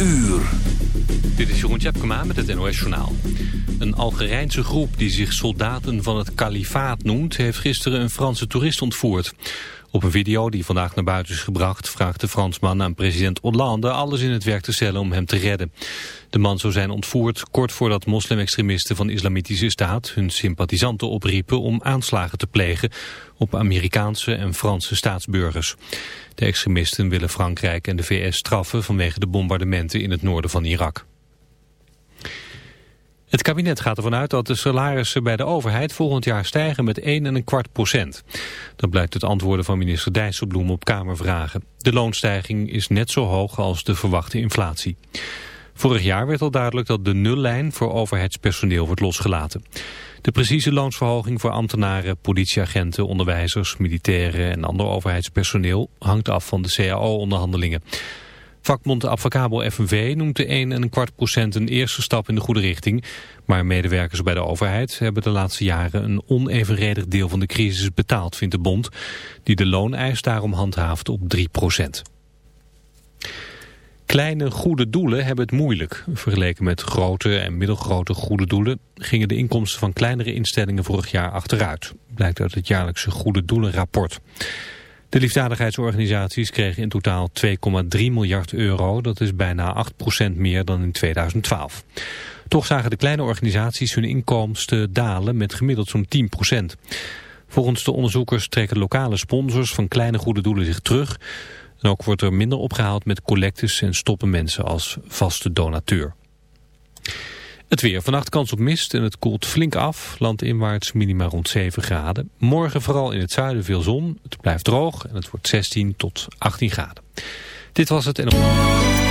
uur. Dit is Jeroen Tjepkema met het NOS Journaal. Een Algerijnse groep die zich soldaten van het kalifaat noemt... heeft gisteren een Franse toerist ontvoerd. Op een video die vandaag naar buiten is gebracht... vraagt de Fransman aan president Hollande alles in het werk te stellen om hem te redden. De man zou zijn ontvoerd kort voordat moslimextremisten van de Islamitische Staat... hun sympathisanten opriepen om aanslagen te plegen... op Amerikaanse en Franse staatsburgers. De extremisten willen Frankrijk en de VS straffen... vanwege de bombardementen in het noorden van Irak. Het kabinet gaat ervan uit dat de salarissen bij de overheid volgend jaar stijgen met 1 en een kwart procent. Dat blijkt uit antwoorden van minister Dijsselbloem op Kamervragen. De loonstijging is net zo hoog als de verwachte inflatie. Vorig jaar werd al duidelijk dat de nullijn voor overheidspersoneel wordt losgelaten. De precieze loonsverhoging voor ambtenaren, politieagenten, onderwijzers, militairen en ander overheidspersoneel hangt af van de CAO-onderhandelingen. Vakbond Advocabo FNV noemt de 1 en een eerste stap in de goede richting. Maar medewerkers bij de overheid hebben de laatste jaren een onevenredig deel van de crisis betaald, vindt de bond, die de looneis daarom handhaaft op 3 procent. Kleine goede doelen hebben het moeilijk. Vergeleken met grote en middelgrote goede doelen gingen de inkomsten van kleinere instellingen vorig jaar achteruit. Blijkt uit het jaarlijkse goede doelenrapport. De liefdadigheidsorganisaties kregen in totaal 2,3 miljard euro. Dat is bijna 8% meer dan in 2012. Toch zagen de kleine organisaties hun inkomsten dalen met gemiddeld zo'n 10%. Volgens de onderzoekers trekken lokale sponsors van kleine goede doelen zich terug. En ook wordt er minder opgehaald met collectes en stoppen mensen als vaste donateur. Het weer. Vannacht kans op mist en het koelt flink af. Landinwaarts minima rond 7 graden. Morgen vooral in het zuiden veel zon. Het blijft droog en het wordt 16 tot 18 graden. Dit was het en...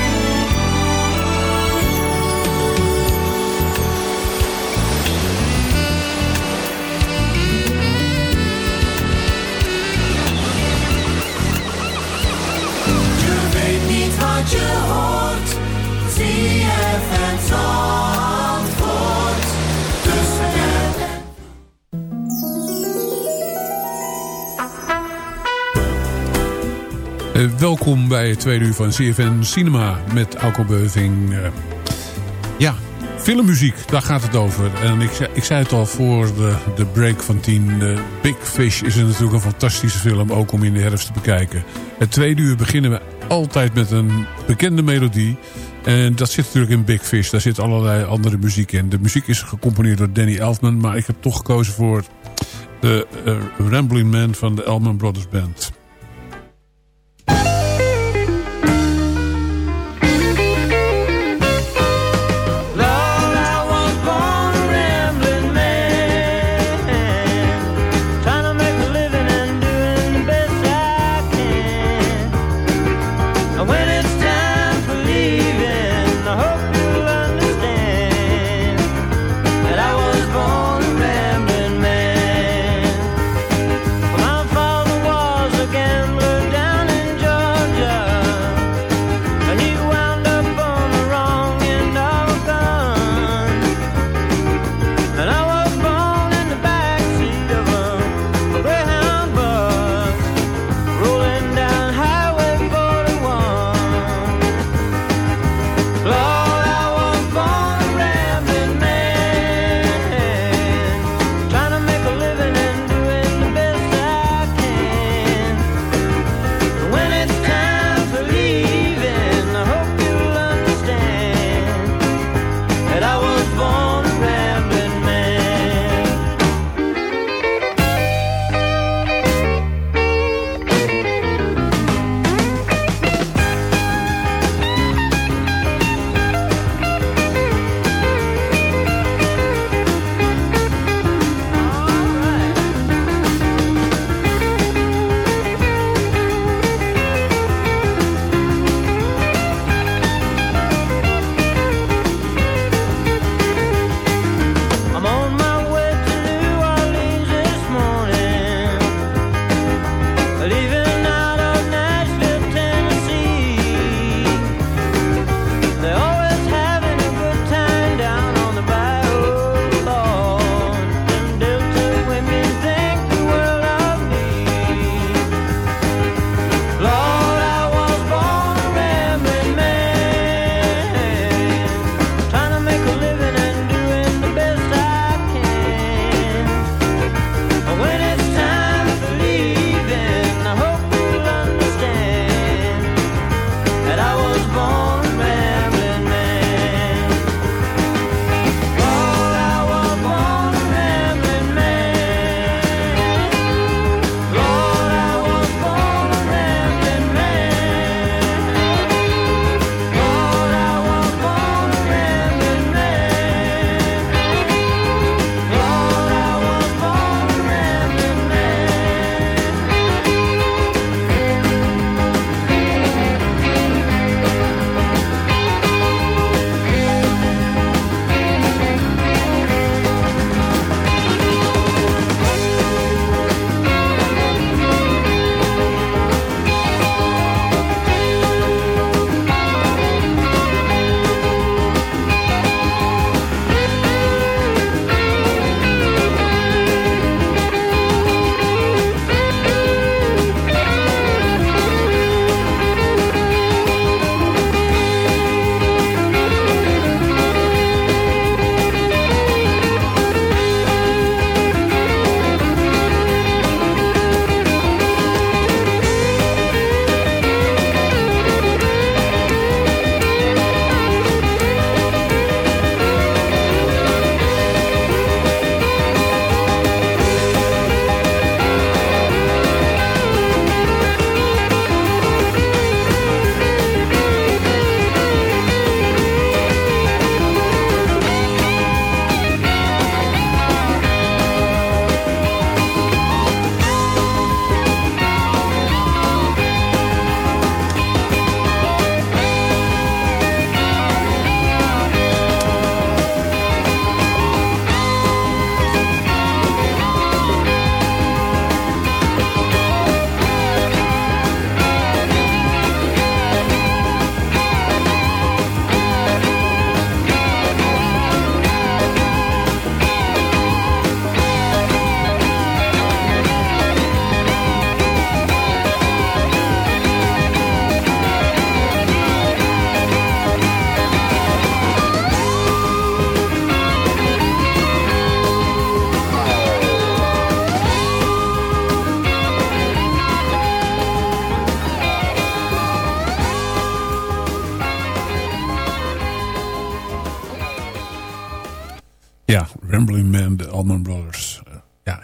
Eh, welkom bij het tweede uur van CFN Cinema met Alco Beuving. Eh, ja, filmmuziek, daar gaat het over. En ik, ik zei het al voor de, de break van tien. eh, Big Fish is natuurlijk een fantastische film, ook om in de herfst te bekijken. Het tweede uur beginnen we altijd met een bekende melodie. En dat zit natuurlijk in Big Fish. Daar zit allerlei andere muziek in. De muziek is gecomponeerd door Danny Elfman. Maar ik heb toch gekozen voor de Rambling Man van de Elman Brothers Band.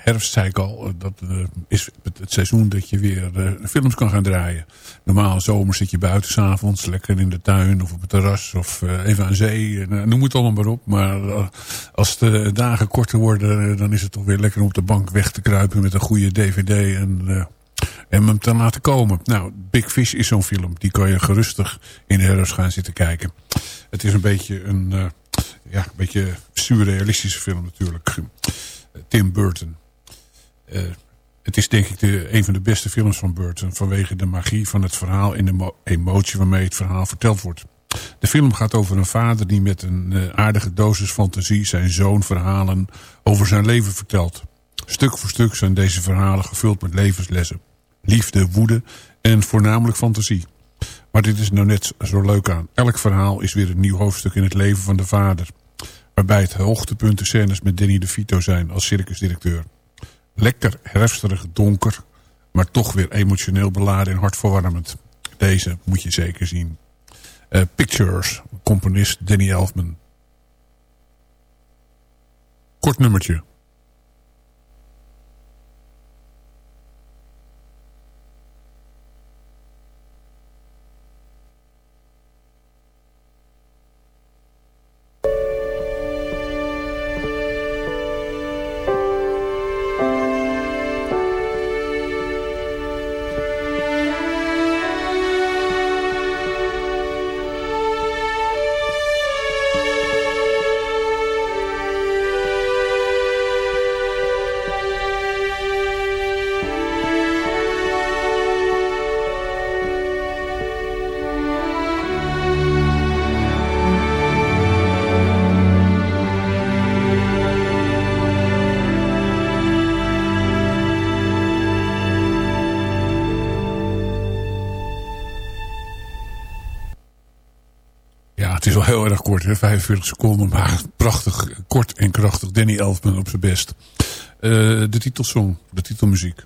Herfst zei ik al. eh, Dat eh, is het, seizoen dat je weer eh, films kan gaan draaien. Normaal zomer zit je buiten s'avonds. Lekker in de tuin of op het terras. Of eh, even aan zee. Eh, noem het allemaal maar op. Maar eh, als de dagen korter worden. eh, dan is het toch weer lekker om op de bank weg te kruipen. Met een goede dvd. En, eh, hem te laten komen. Nou, Big Fish is zo'n film. Die kan je gerustig in de herfst gaan zitten kijken. Het is een beetje een... eh, ja, een beetje surrealistische film natuurlijk. Tim Burton. Eh, het is denk ik de, een van de beste films van Burton... vanwege de magie van het verhaal en de mo- emotie waarmee het verhaal verteld wordt. De film gaat over een vader die met een eh, aardige dosis fantasie... zijn zoon verhalen over zijn leven vertelt. Stuk voor stuk zijn deze verhalen gevuld met levenslessen. Liefde, woede en voornamelijk fantasie. Maar dit is nou net zo leuk aan. Elk verhaal is weer een nieuw hoofdstuk in het leven van de vader. Waarbij het hoogtepunt de scènes met Danny DeVito zijn als circusdirecteur. Lekker herfstig donker, maar toch weer emotioneel beladen en hartverwarmend. Deze moet je zeker zien. Eh, Pictures, componist Danny Elfman. Kort nummertje. Kort, hè? 45 seconden, maar prachtig, kort en krachtig. Danny Elfman op zijn best. Eh, de titelsong, de titelmuziek.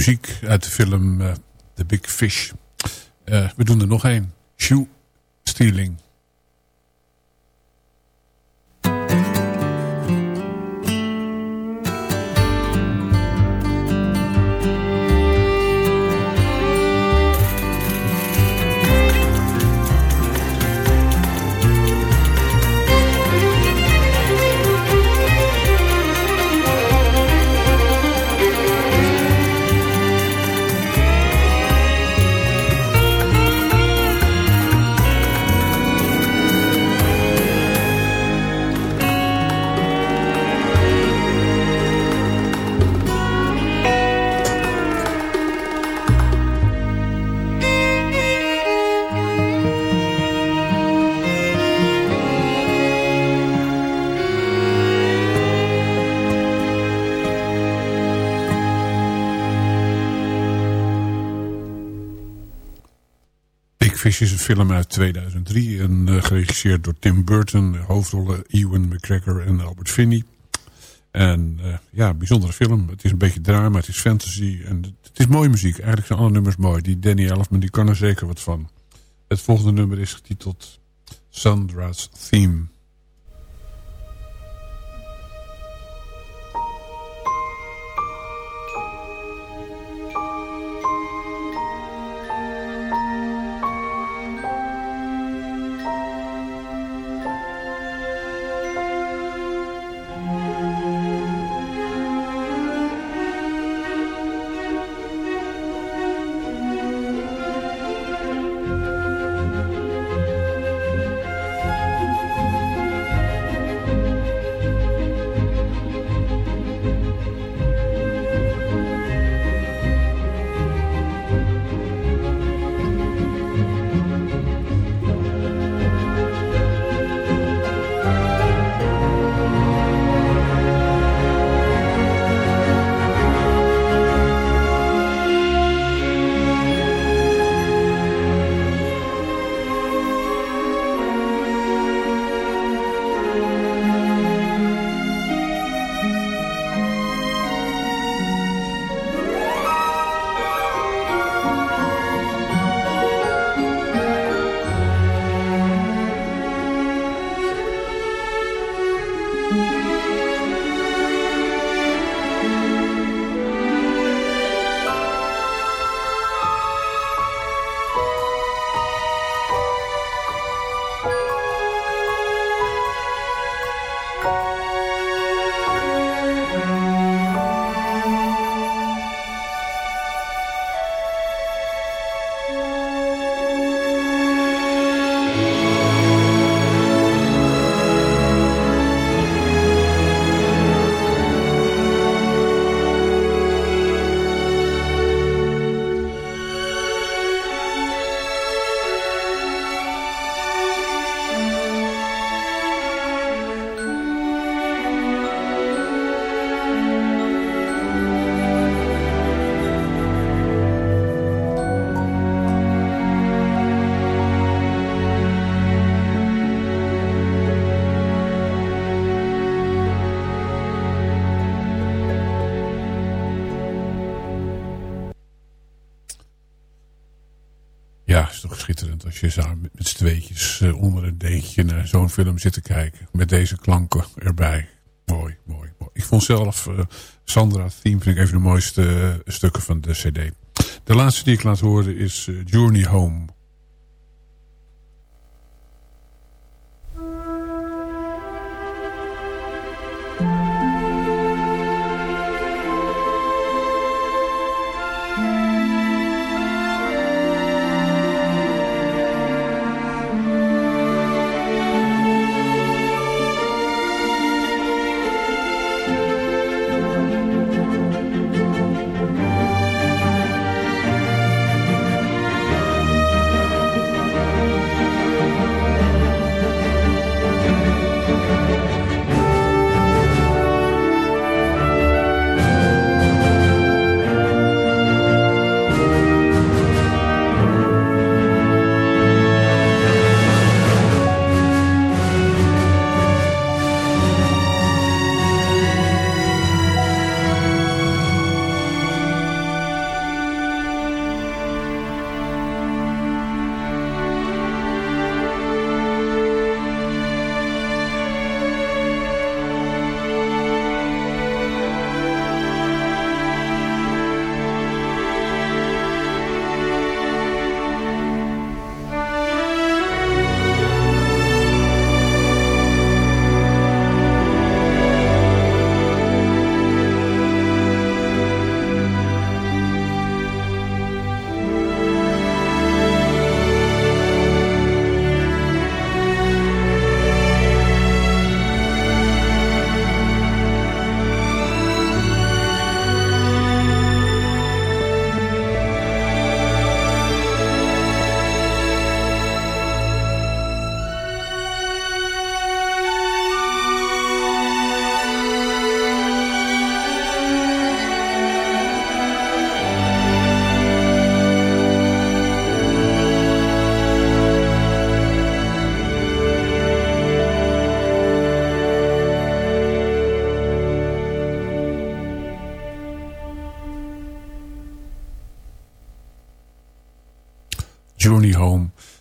Muziek uit de film eh, The Big Fish. Eh, we doen er nog één. Shoe Stealing. Big Fish is een film uit 2003 en eh, geregisseerd door Tim Burton. Hoofdrollen Ewan McGregor en Albert Finney. En eh, ja, bijzondere film. Het is een beetje drama, het is fantasy en het is mooie muziek. Eigenlijk zijn alle nummers mooi. Die Danny Elfman, die kan er zeker wat van. Het volgende nummer is getiteld Sandra's Theme. Je met, z'n tweetjes eh, onder een dekentje naar zo'n film zit te kijken. Met deze klanken erbij. Mooi, mooi, mooi. Ik vond zelf eh, Sandra Theme vind ik even de mooiste eh, stukken van de cd. De laatste die ik laat horen is Journey Home.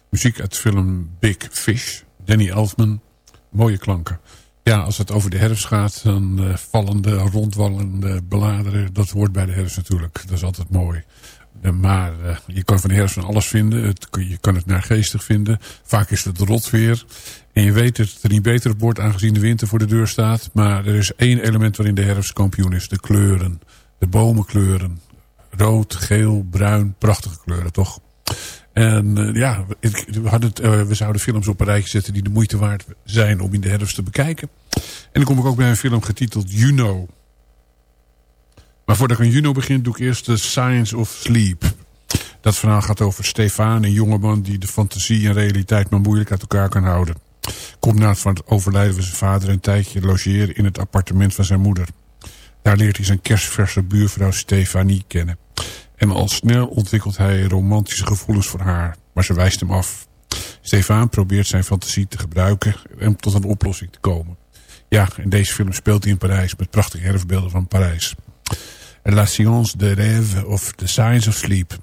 Muziek uit de film Big Fish. Danny Elfman. Mooie klanken. Ja, als het over de herfst gaat, dan uh, vallende, rondwallende bladeren. Dat hoort bij de herfst natuurlijk. Dat is altijd mooi. Uh, maar uh, je kan van de herfst van alles vinden. Het, je kan het naargeestig vinden. Vaak is het rot weer. En je weet dat het er niet beter op wordt aangezien de winter voor de deur staat. Maar er is één element waarin de herfst kampioen is. De kleuren. De bomenkleuren. Rood, geel, bruin. Prachtige kleuren, toch? En uh, ja, we, hadden uh, we zouden films op een rijtje zetten die de moeite waard zijn om in de herfst te bekijken. En dan kom ik ook bij een film getiteld Juno. Maar voordat ik aan Juno begin, doe ik eerst The Science of Sleep. Dat verhaal gaat over Stefan, een jongeman die de fantasie en realiteit maar moeilijk uit elkaar kan houden. Komt na het overlijden van zijn vader een tijdje logeren in het appartement van zijn moeder. Daar leert hij zijn kerstverse buurvrouw Stefanie kennen. En al snel ontwikkelt hij romantische gevoelens voor haar. Maar ze wijst hem af. Stefan probeert zijn fantasie te gebruiken om tot een oplossing te komen. Ja, in deze film speelt hij in Parijs met prachtige erfbeelden van Parijs. La Science de Rêve of The Science of Sleep.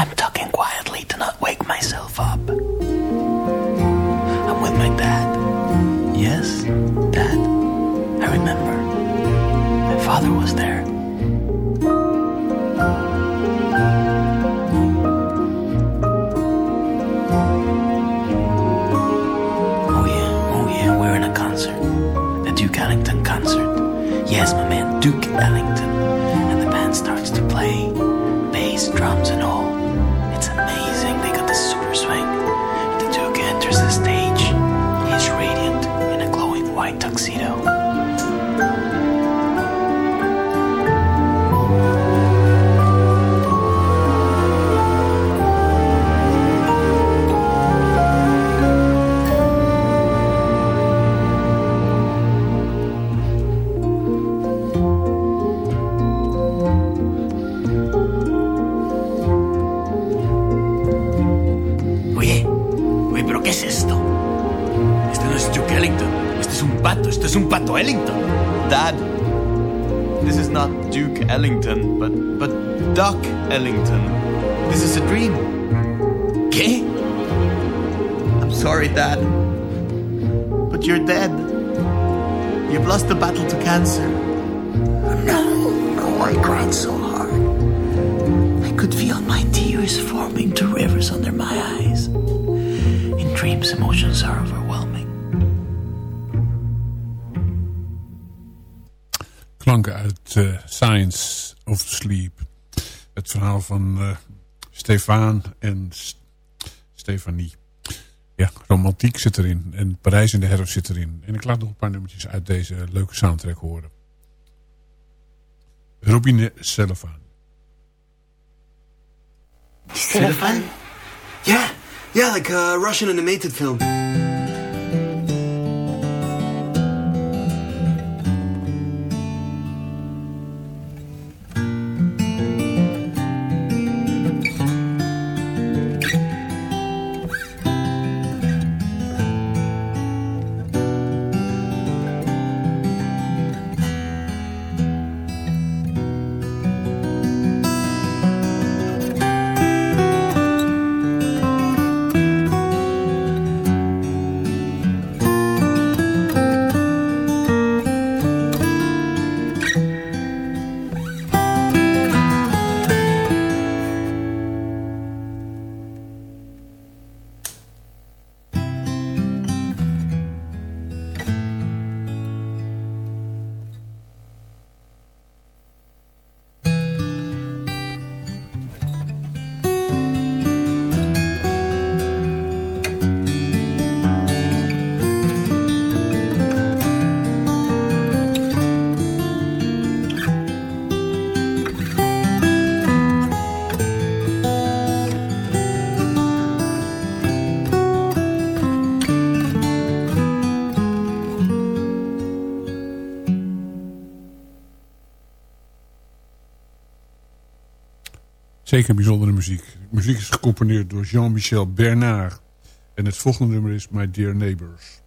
I'm talking quietly to not wake myself up. I'm with my dad. Yes, dad. I remember. My father was there. Música verhaal van uh, Stefan en S Stefanie. Ja, romantiek zit erin. En Parijs in de herfst zit erin. En ik laat nog een paar nummertjes uit deze leuke soundtrack horen. Robine Selefan. Stefan? Yeah, yeah, like a Russian animated film. Zeker bijzondere muziek. muziek is gecomponeerd door Jean-Michel Bernard. En het volgende nummer is My Dear Neighbors.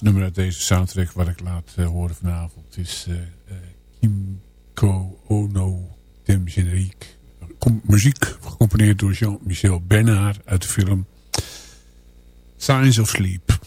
Nummer uit deze soundtrack wat ik laat eh, horen vanavond is eh, eh, Kimko Ono Thème Generique. Com- muziek gecomponeerd door Jean-Michel Bernard uit de film Signs of Sleep.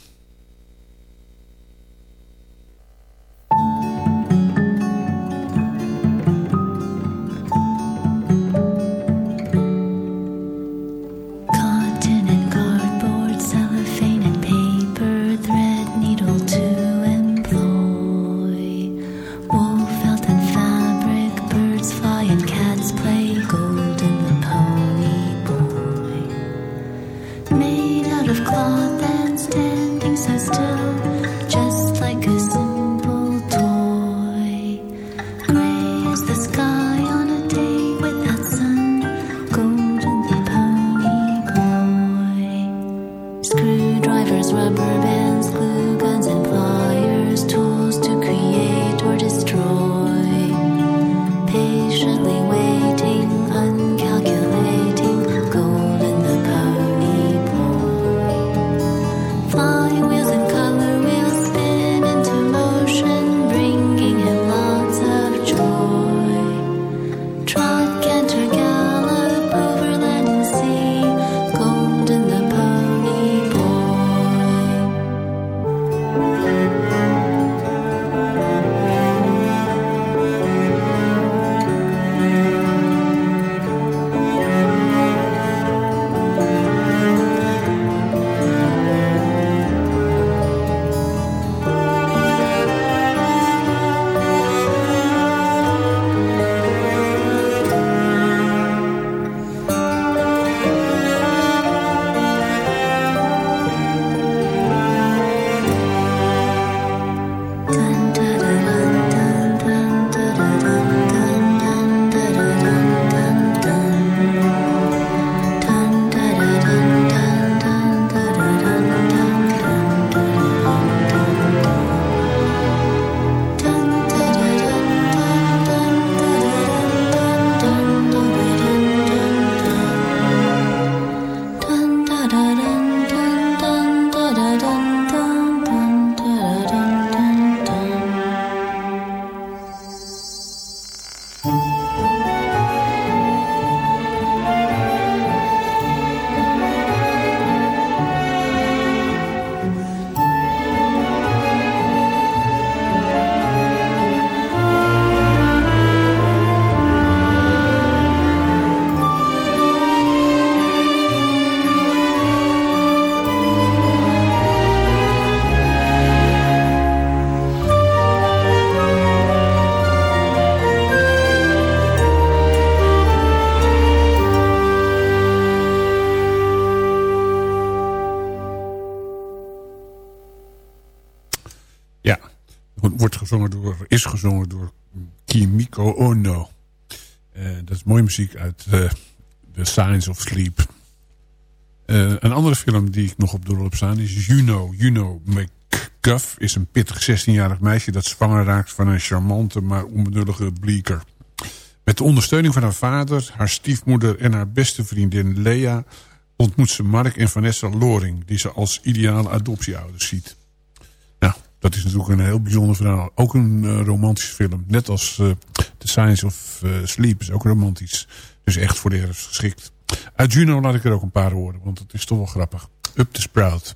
Ja, wordt gezongen door, is gezongen door Kimiko Ono. Eh, dat is mooie muziek uit eh, The Science of Sleep. Eh, een andere film die ik nog op de rol heb staan is Juno. Juno McGuff is een pittig 16-jarig meisje dat zwanger raakt van een charmante maar onbenullige bleeker. Met de ondersteuning van haar vader, haar stiefmoeder en haar beste vriendin Lea ontmoet ze Mark en Vanessa Loring, die ze als ideale adoptieouders ziet. Dat is natuurlijk een heel bijzonder verhaal. Ook een uh, romantische film. Net als uh, The Science of uh, Sleep is ook romantisch. Dus echt voor de herfst geschikt. Uit Juno laat ik er ook een paar horen, want het is toch wel grappig. Up the Sprout.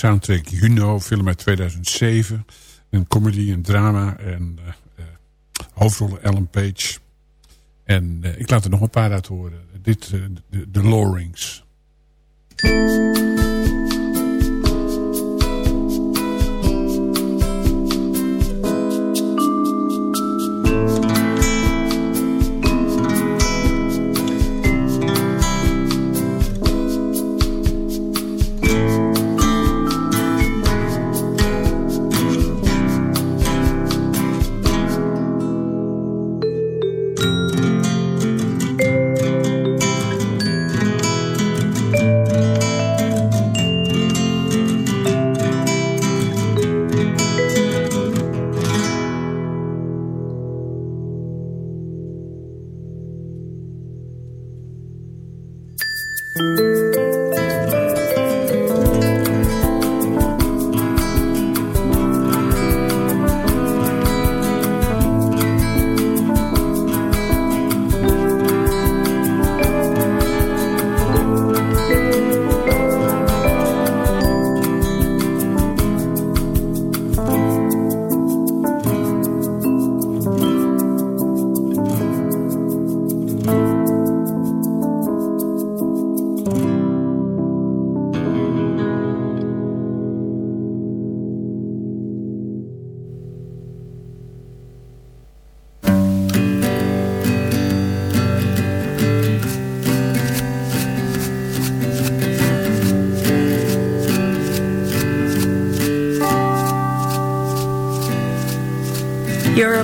Soundtrack Juno, film uit 2007. Een comedy, een drama en eh, hoofdrollen Ellen Page. En eh, ik laat er nog een paar uit horen. Dit, de, de Lorings.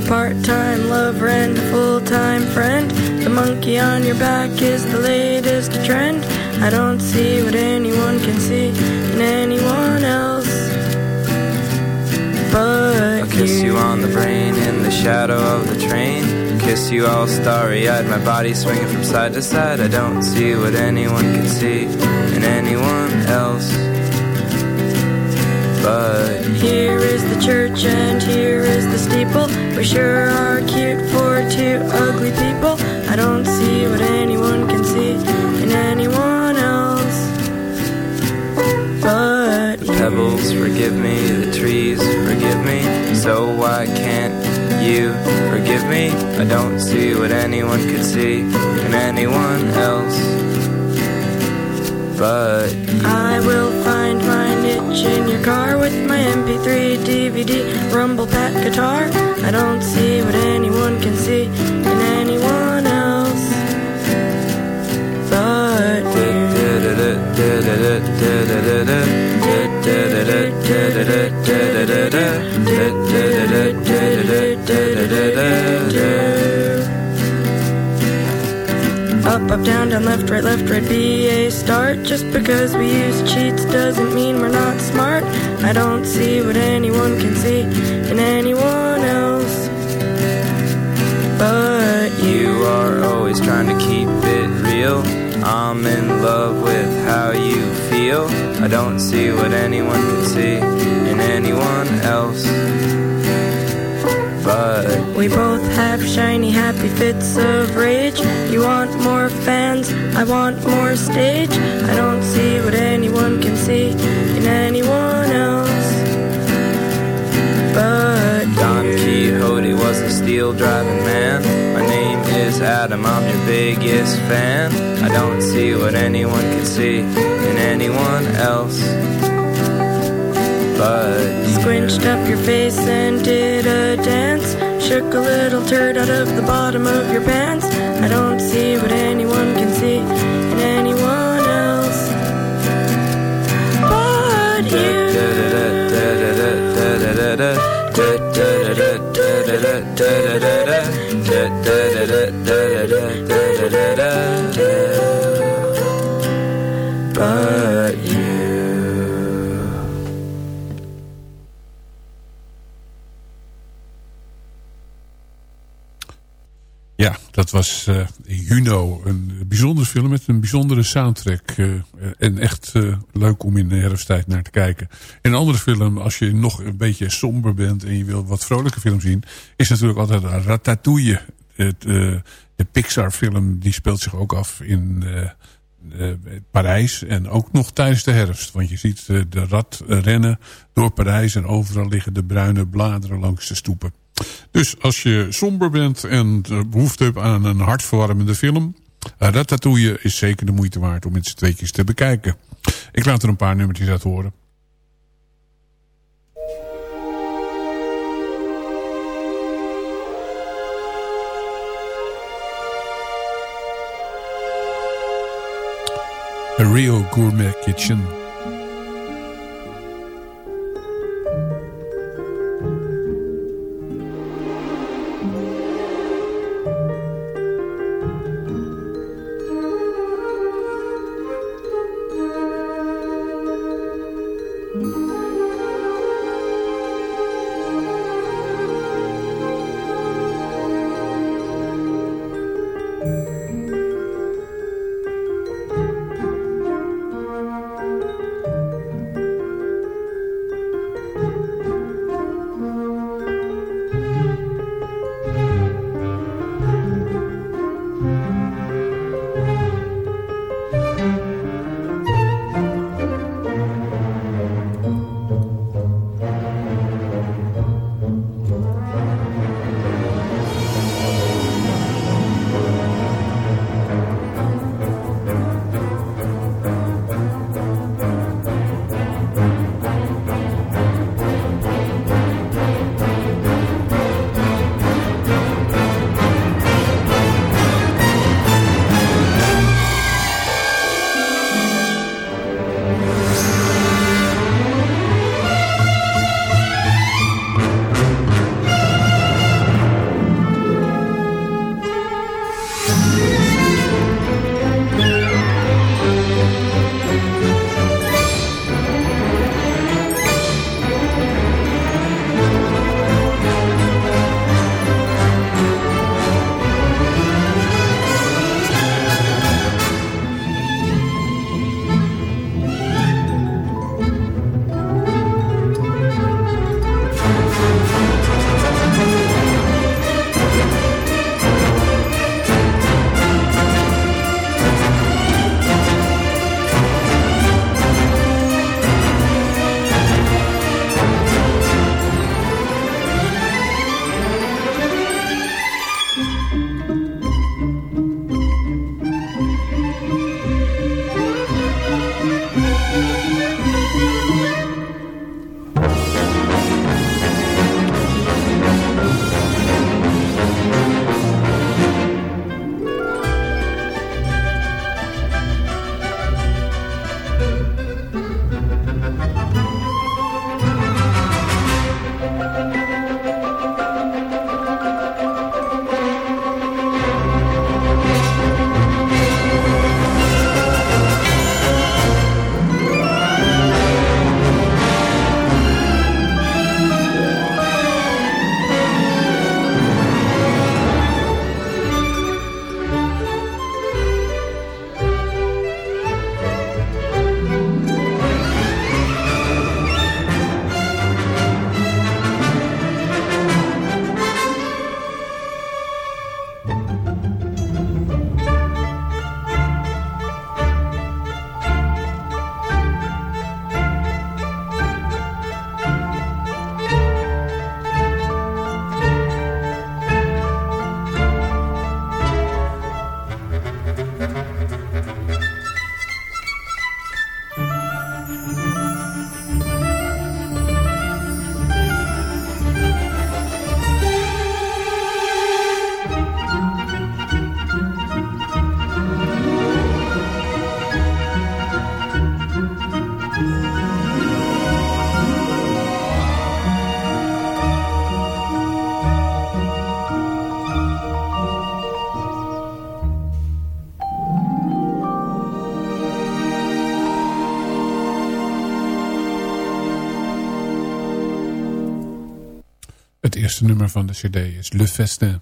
You're a part-time lover and a full-time friend. The monkey on your back is the latest trend. I don't see what anyone can see in anyone else. But I'll kiss you on the brain in the shadow of the train. Kiss you all starry eyed, my body swinging from side to side. I don't see what anyone can see in anyone else. But Here is the church and here is the steeple. We sure are cute for two ugly people. I don't see what anyone can see in anyone else. But the pebbles forgive me, the trees forgive me. So why can't you forgive me? I don't see what anyone could see in anyone else. But I will find my niche in your car with my MP3, DVD, rumble guitar. I don't see what anyone can see in anyone else. But Up, up, down, down, left, right, left, right, be a start. Just because we use cheats doesn't mean we're not smart. I don't see what anyone can see in anyone else. But you are always trying to keep it real. I'm in love with how you feel. I don't see what anyone can see in anyone else. But we both have shiny, happy fits of rage. You want more fans, I want more stage. I don't see what anyone can see in anyone else. But Don Quixote was a steel driving man. My name is Adam, I'm your biggest fan. I don't see what anyone can see in anyone else. But squinched up your face and did a dance. Shook a little turd out of the bottom of your pants. I don't see what anyone can see in anyone else. But you. Dat was eh, Juno. Een bijzondere film met een bijzondere soundtrack. eh, en echt eh, leuk om in de herfsttijd naar te kijken. En een andere film, als je nog een beetje somber bent... en je wil wat vrolijke film zien... is natuurlijk altijd Ratatouille. Het, de Pixar film die speelt zich ook af in, Parijs en ook nog tijdens de herfst. Want je ziet de rat rennen door Parijs en overal liggen de bruine bladeren langs de stoepen. Dus als je somber bent en behoefte hebt aan een hartverwarmende film... eh, Ratatouille is zeker de moeite waard om met z'n tweetjes te bekijken. Ik laat er een paar nummertjes uit horen. A Rio Gourmet Kitchen. Van de cd is Le Festin.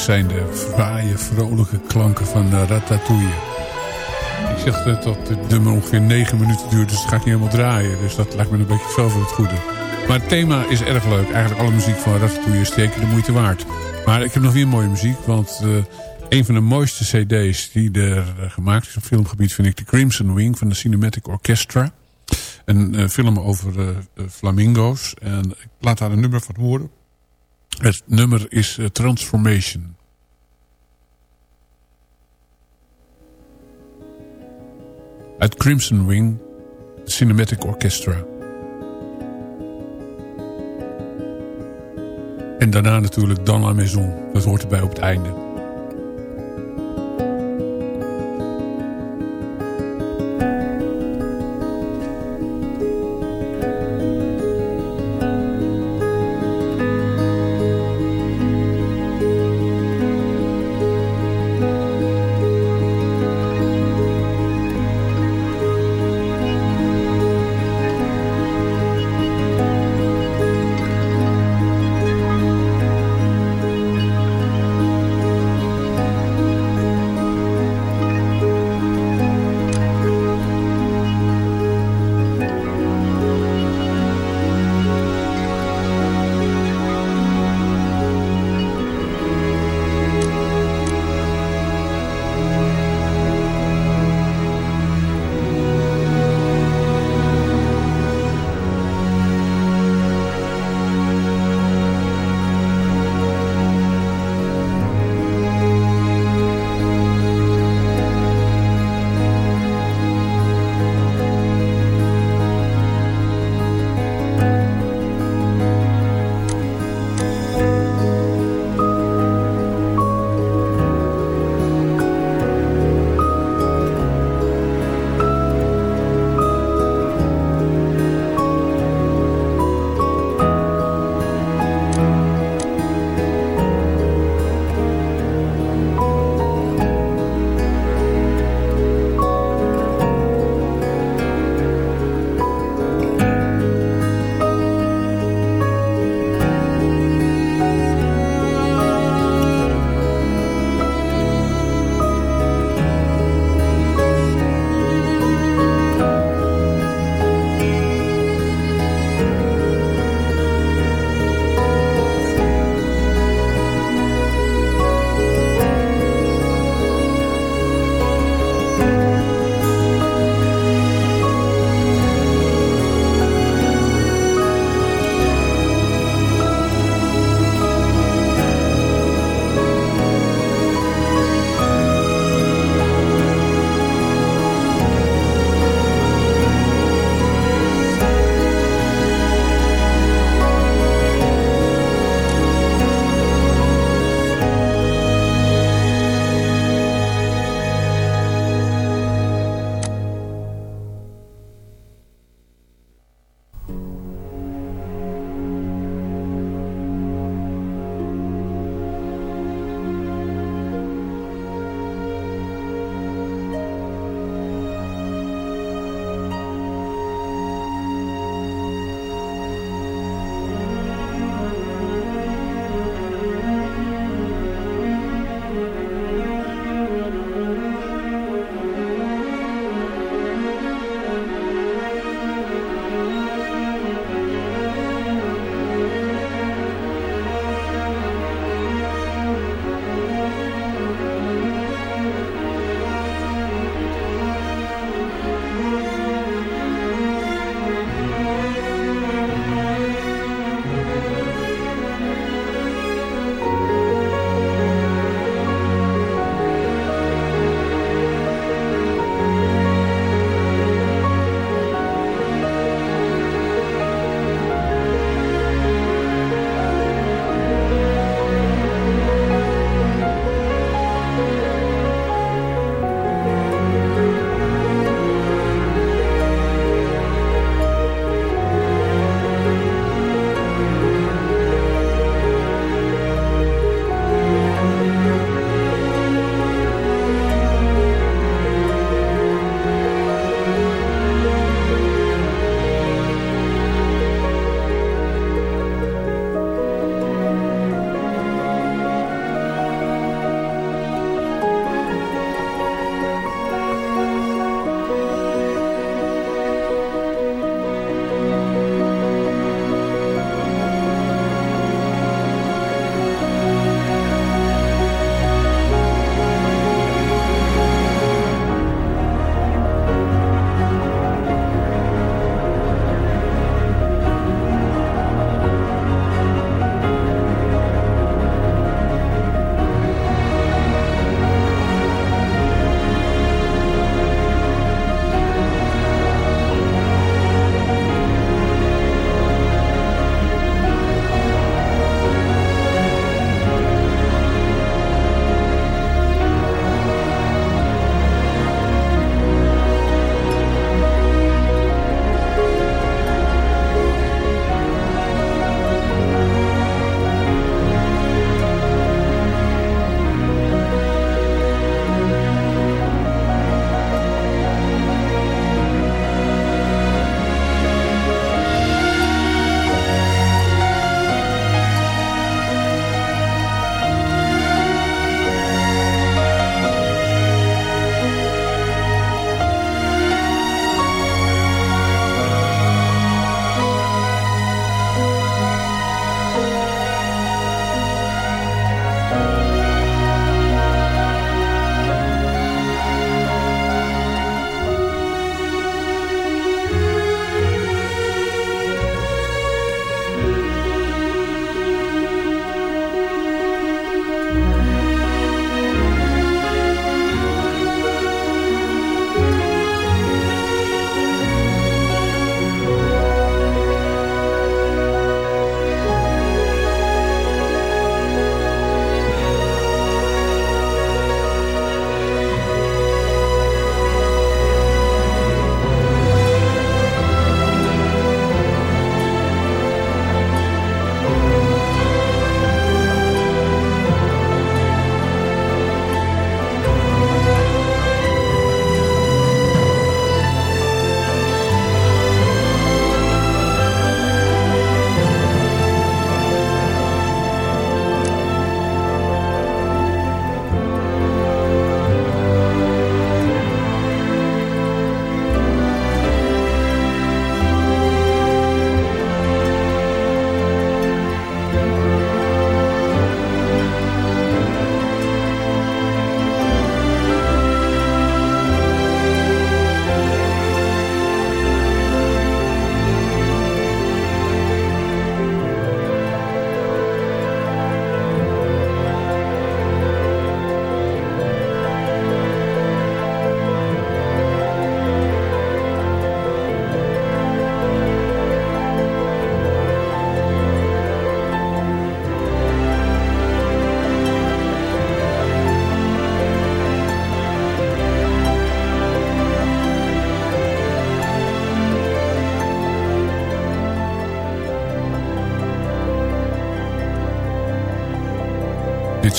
Zijn de fraaie, vrolijke klanken van Ratatouille. Ik zeg dat het nummer ongeveer 9 minuten duurt, dus dat ga ik niet helemaal draaien. Dus dat lijkt me een beetje veel voor het goede. Maar het thema is erg leuk. Eigenlijk alle muziek van Ratatouille is zeker de moeite waard. Maar ik heb nog weer mooie muziek, want... eh, een van de mooiste cd's die er eh, gemaakt is op filmgebied... vind ik The Crimson Wing van de Cinematic Orchestra. Een eh, film over flamingo's. En ik laat daar een nummer van horen. Het nummer is eh, Transformation. Uit Crimson Wing, Cinematic Orchestra. En daarna natuurlijk Dan la Maison. Dat hoort erbij op het einde.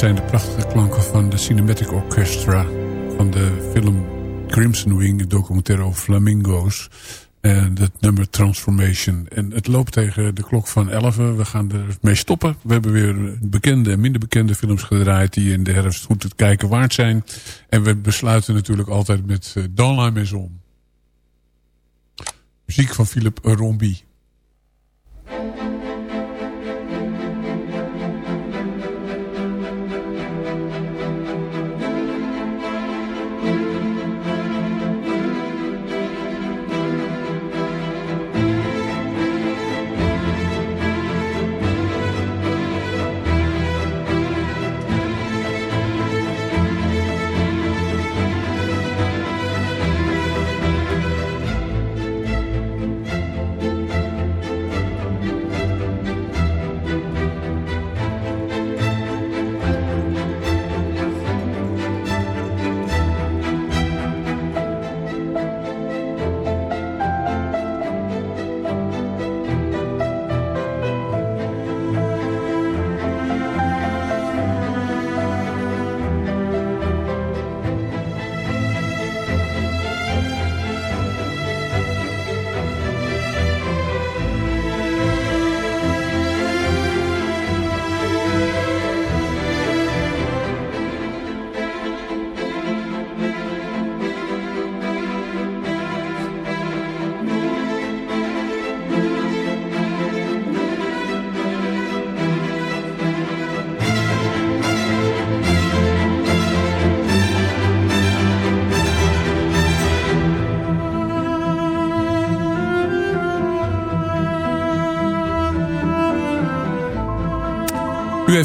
Zijn de prachtige klanken van de Cinematic Orchestra... van de film Crimson Wing, documentaire over flamingo's. En het nummer Transformation. En het loopt tegen de klok van 11. We gaan ermee stoppen. We hebben weer bekende en minder bekende films gedraaid... die in de herfst goed te kijken waard zijn. En we besluiten natuurlijk altijd met uh, Dans la Maison. Muziek van Philippe Rombi.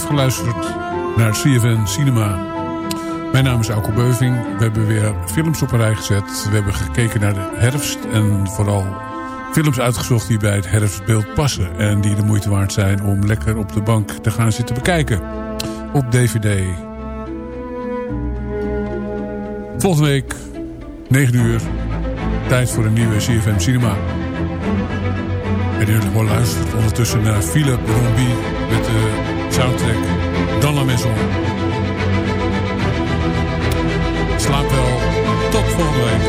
Geluisterd naar CFN Cinema. Mijn naam is Alko Beuving. We hebben weer films op een rij gezet. We hebben gekeken naar de herfst. En vooral films uitgezocht die bij het herfstbeeld passen. En die de moeite waard zijn om lekker op de bank te gaan zitten bekijken. Op DVD. Volgende week, 9 uur. Tijd voor een nieuwe CFM Cinema. En u gewoon luistert ondertussen naar Philip Rombi met de soundtrack Dans la Maison. Slaap wel. Tot volgende week.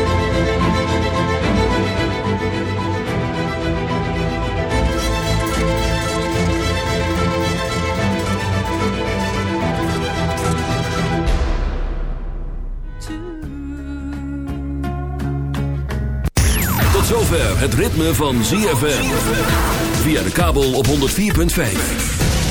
Tot zover het ritme van ZFM. Via de kabel op 104.5.